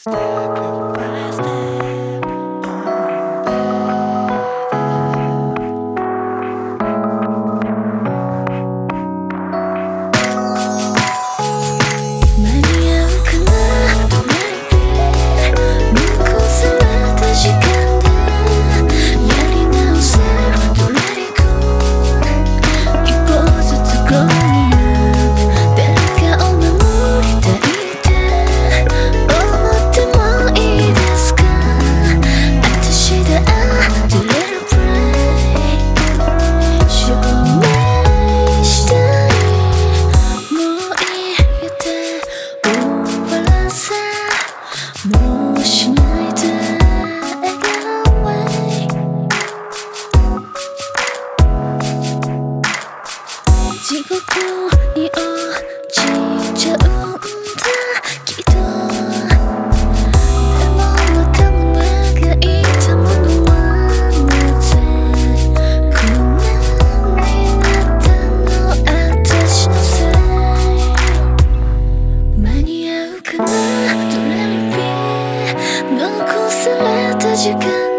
Step you can